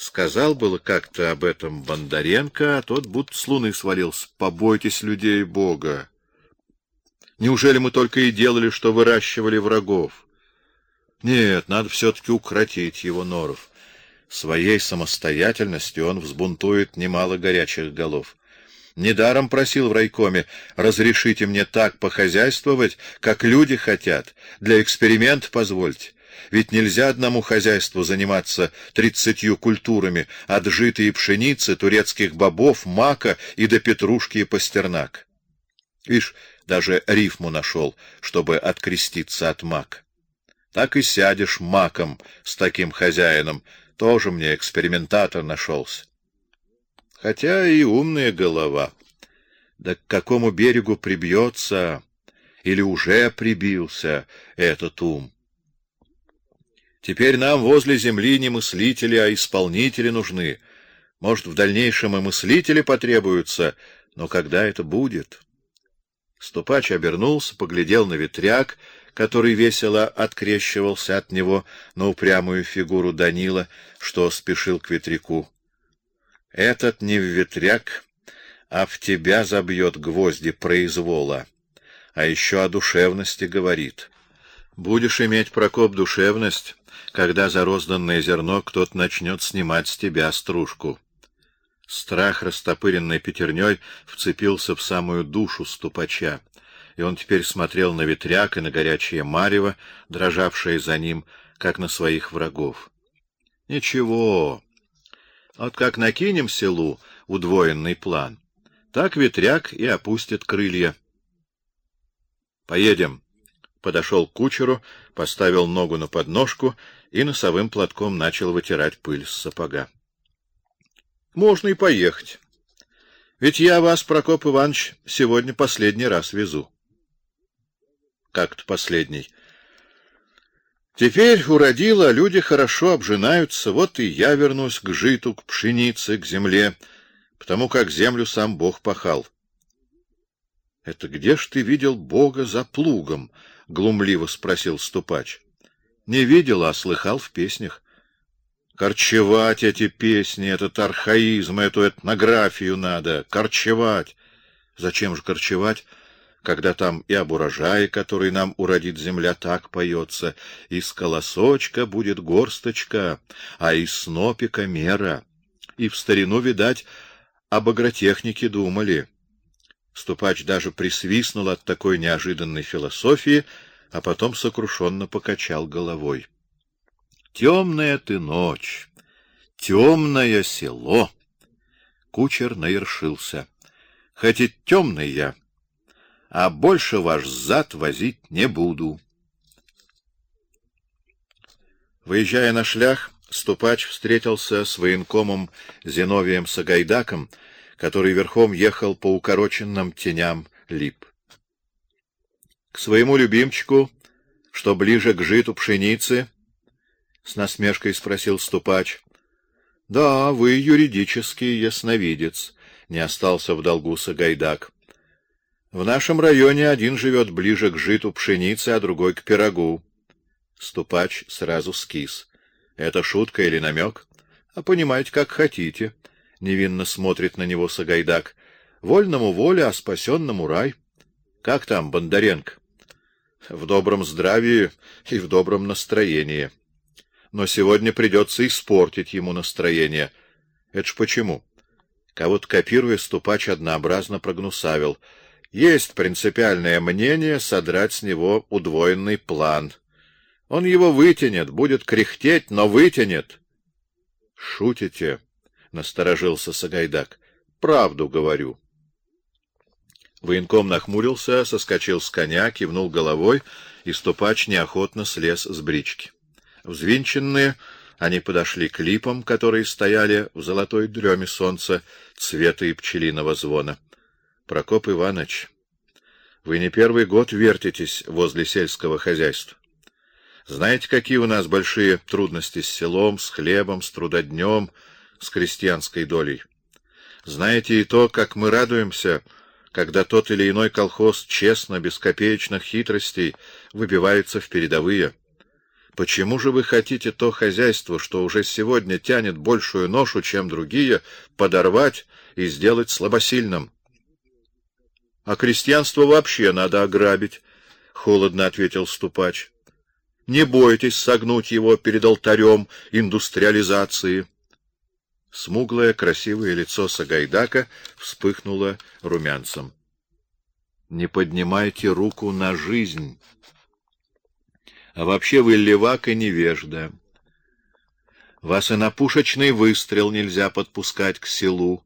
Сказал было как-то об этом Бондаренко, а тот будто с луны свалился. Побойтесь людей Бога. Неужели мы только и делали, что выращивали врагов? Нет, надо все-таки укротить его норов. Своей самостоятельностью он взбунтует немало горячих голов. Недаром просил в райкоме, разрешите мне так похозяйствовать, как люди хотят, для эксперимента позвольте. Ведь нельзя одному хозяйству заниматься тридцатью культурами, от жита и пшеницы, турецких бобов, мака и до петрушки и пастернак. Ишь, даже рифму нашел, чтобы откреститься от мак. Так и сядешь маком с таким хозяином, тоже мне экспериментатор нашелся. Хотя и умная голова. Да к какому берегу прибьется или уже прибился этот ум? Теперь нам возле земли не мыслители, а исполнители нужны. Может, в дальнейшем и мыслители потребуются, но когда это будет? Ступач обернулся, поглядел на ветряк, который весело открещивался от него на упрямую фигуру Данила, что спешил к ветряку. Этот не в ветряк, а в тебя забьет гвозди произвола, а еще о душевности говорит. Будешь иметь, Прокоп, душевность, когда за розданное зерно кто-то начнет снимать с тебя стружку. Страх, растопыренный пятерней, вцепился в самую душу ступача, и он теперь смотрел на ветряк и на горячее марево, дрожавшее за ним, как на своих врагов. Ничего. Вот как накинем селу удвоенный план, так ветряк и опустит крылья. Поедем подошел к кучеру, поставил ногу на подножку и носовым платком начал вытирать пыль с сапога. Можно и поехать. Ведь я вас, Прокоп Иванович, сегодня последний раз везу. Как-то последний. Теперь уродило, люди хорошо обжинаются, вот и я вернусь к житу, к пшенице, к земле, потому как землю сам Бог пахал. Это где ж ты видел Бога за плугом? глумливо спросил ступач. Не видел, а слыхал в песнях. Корчевать эти песни, этот архаизм, эту этнографию надо, корчевать. Зачем же корчевать, когда там и об урожае, который нам уродит земля, так поется, из колосочка будет горсточка, а из снопика мера. И в старину, видать, об агротехнике думали. Ступач даже присвистнул от такой неожиданной философии, а потом сокрушенно покачал головой. Темная ты ночь, темное село. Кучер наершился. Хоть темный я, а больше ваш зад возить не буду. Выезжая на шлях, ступач встретился с военкомом Зиновием Сагайдаком, который верхом ехал по укороченным теням лип. К своему любимчику, что ближе к житу пшеницы, с насмешкой спросил ступач. Да, вы юридический ясновидец, не остался в долгу Сагайдак. В нашем районе один живет ближе к житу пшеницы, а другой к пирогу. Ступач сразу скис. Это шутка или намек? А понимаете, как хотите невинно смотрит на него Сагайдак. Вольному воля, а спасенному рай. Как там, Бондаренко? В добром здравии и в добром настроении. Но сегодня придется испортить ему настроение. Это ж почему? Кого-то копируя, ступач однообразно прогнусавил. Есть принципиальное мнение содрать с него удвоенный план. Он его вытянет, будет кряхтеть, но вытянет. Шутите? Насторожился Сагайдак. Правду говорю. Военком нахмурился, соскочил с коня, кивнул головой, и ступач неохотно слез с брички. Взвинченные, они подошли к липам, которые стояли в золотой дреме солнца, цвета и пчелиного звона. Прокоп Иванович, вы не первый год вертитесь возле сельского хозяйства. Знаете, какие у нас большие трудности с селом, с хлебом, с трудоднем, с крестьянской долей. Знаете и то, как мы радуемся, когда тот или иной колхоз честно, без копеечных хитростей выбивается в передовые. Почему же вы хотите то хозяйство, что уже сегодня тянет большую ношу, чем другие, подорвать и сделать слабосильным? А крестьянство вообще надо ограбить, холодно ответил ступач. Не бойтесь согнуть его перед алтарем индустриализации. Смуглое красивое лицо Сагайдака вспыхнуло румянцем. Не поднимайте руку на жизнь. А вообще вы левак и невежда. Вас и на пушечный выстрел нельзя подпускать к селу,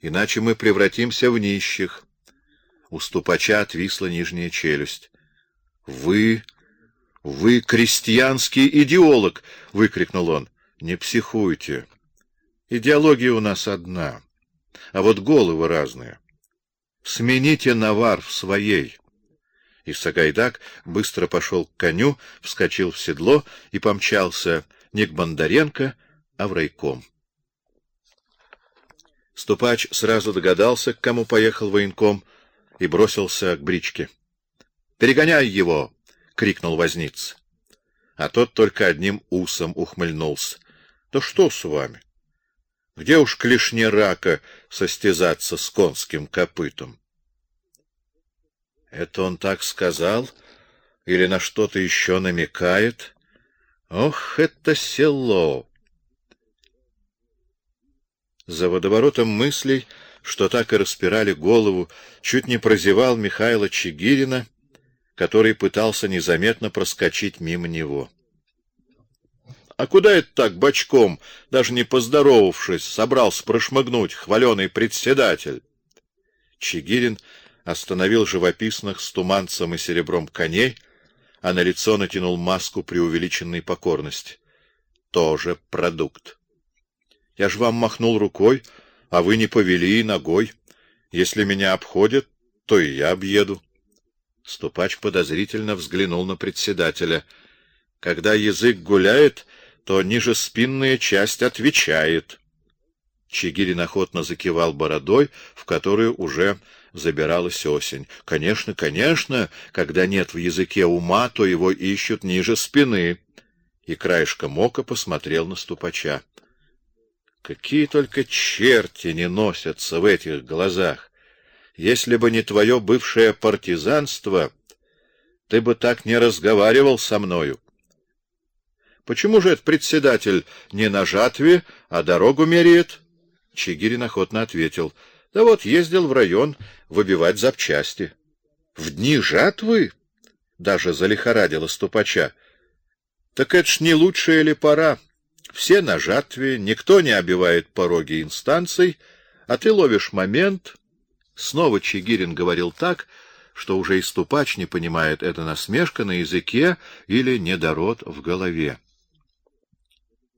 иначе мы превратимся в нищих. У ступача отвисла нижняя челюсть. Вы вы крестьянский идеолог, выкрикнул он. Не психуйте. Идеология у нас одна, а вот головы разные. Смените навар в своей. И Сагайдак быстро пошел к коню, вскочил в седло и помчался не к Бондаренко, а в райком. Ступач сразу догадался, к кому поехал военком, и бросился к бричке. Перегоняй его, крикнул возниц. А тот только одним усом ухмыльнулся. Да что с вами? Где уж клешне рака состязаться с конским копытом? Это он так сказал или на что-то еще намекает? Ох, это село. За водоворотом мыслей, что так и распирали голову, чуть не прозевал Михаила Чигирина, который пытался незаметно проскочить мимо него. А куда это так бочком, даже не поздоровавшись, собрался прошмыгнуть хваленый председатель? Чигирин остановил живописных с туманцем и серебром коней, а на лицо натянул маску преувеличенной покорности. Тоже продукт. Я ж вам махнул рукой, а вы не повели ногой. Если меня обходят, то и я объеду. Ступач подозрительно взглянул на председателя. Когда язык гуляет, то ниже спинная часть отвечает. Чигирин охотно закивал бородой, в которую уже забиралась осень. Конечно, конечно, когда нет в языке ума, то его ищут ниже спины. И краешком ока посмотрел на ступача. Какие только черти не носятся в этих глазах. Если бы не твое бывшее партизанство, ты бы так не разговаривал со мною. Почему же этот председатель не на жатве, а дорогу меряет? Чигирин охотно ответил: "Да вот ездил в район выбивать запчасти. В дни жатвы даже залихорадило ступача. Так это ж не лучшая ли пора? Все на жатве, никто не обивает пороги инстанций, а ты ловишь момент". Снова Чигирин говорил так, что уже и ступач не понимает, это насмешка на языке или недород в голове.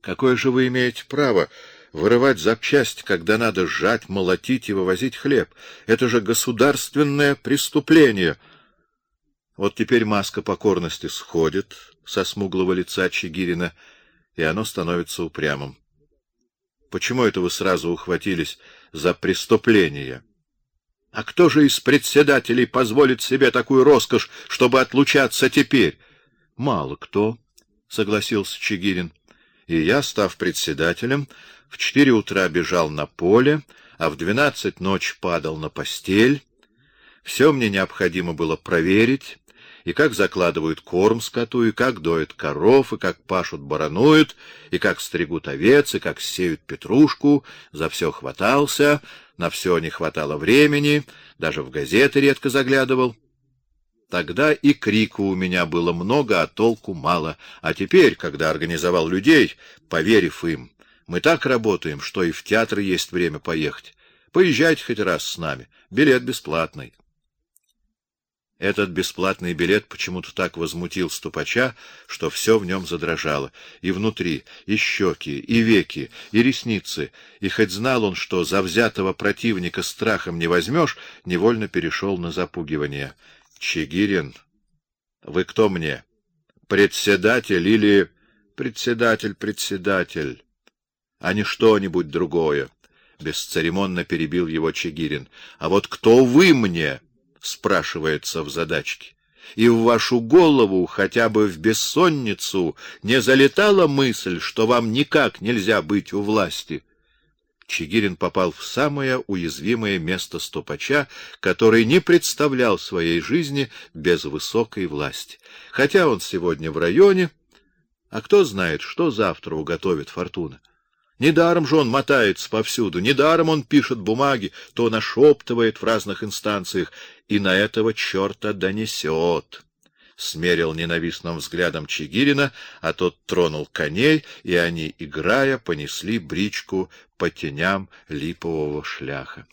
Какое же вы имеете право вырывать запчасть, когда надо сжать, молотить и вывозить хлеб? Это же государственное преступление. Вот теперь маска покорности сходит со смуглого лица Чигирина, и оно становится упрямым. Почему это вы сразу ухватились за преступление? А кто же из председателей позволит себе такую роскошь, чтобы отлучаться теперь? Мало кто, согласился Чигирин и я, став председателем, в четыре утра бежал на поле, а в двенадцать ночь падал на постель. Все мне необходимо было проверить, и как закладывают корм скоту, и как доят коров, и как пашут барануют, и как стригут овец, и как сеют петрушку, за все хватался, на все не хватало времени, даже в газеты редко заглядывал. Тогда и крику у меня было много, а толку мало. А теперь, когда организовал людей, поверив им, мы так работаем, что и в театр есть время поехать. Поезжайте хоть раз с нами. Билет бесплатный. Этот бесплатный билет почему-то так возмутил ступача, что все в нем задрожало, и внутри, и щеки, и веки, и ресницы. И хоть знал он, что за взятого противника страхом не возьмешь, невольно перешел на запугивание. Чигирин, вы кто мне? Председатель или председатель, председатель, а не что-нибудь другое? Бесцеремонно перебил его Чигирин. А вот кто вы мне? спрашивается в задачке. и в вашу голову хотя бы в бессонницу не залетала мысль, что вам никак нельзя быть у власти. Чигирин попал в самое уязвимое место стопача, который не представлял своей жизни без высокой власти. Хотя он сегодня в районе, а кто знает, что завтра уготовит фортуна. Недаром же он мотается повсюду, недаром он пишет бумаги, то нашептывает в разных инстанциях, и на этого черта донесет. Смерил ненавистным взглядом Чигирина, а тот тронул коней, и они, играя, понесли бричку по теням липового шляха.